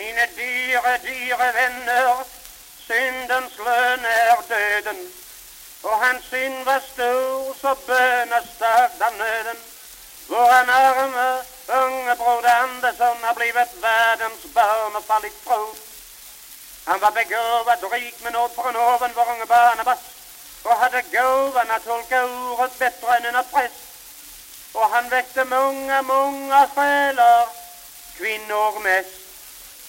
Mine dyre, dyre venner, syndens lön är döden. Och hans synd var stor, så bönestarkt av nöden. Våran arme, unge broder Andersson har blivit världens barn och fallit från. Han var begåvad, rik med nåd från oven, vår unge Barnabas och hade gåvan att tolka ordet bättre än en präst. Och han väckte många, många själar, kvinnor mest.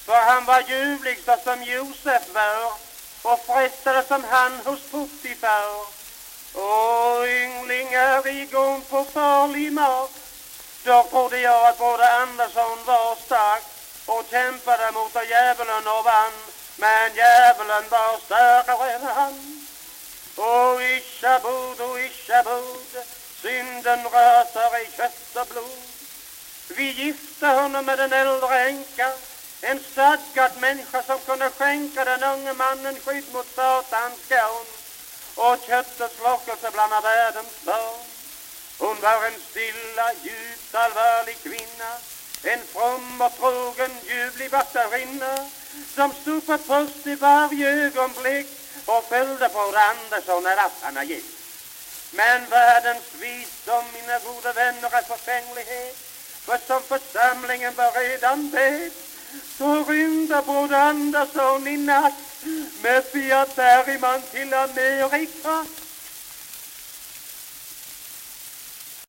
För han var ljuvlig så som Josef var och frestade som han hos Puttifar. Och ynglingar igång på farlig mark. Då trodde jag att både Andersson var stark och kämpade mot djävulen och vann. Men djävulen var starkare än han. Och Ishabod och Ishabod, synden rasar i kött och blod. Vi gifte honom med den äldre änkan, en stadgad människa som kunde skänka den unge mannen skydd mot Satans garn och köttets lockelse bland världens barn. Hon var en stilla, djupt allvarlig kvinna, en from och trogen, ljuvlig vattenrinna som stod på post i varje ögonblick och följde på Andersson när affarna gick. Men världens visdom, mina goda vänner, är förfänglighet. För som församlingen var redan vet så rymde broder Andersson i natt. Med Fiat Bergman till Amerika.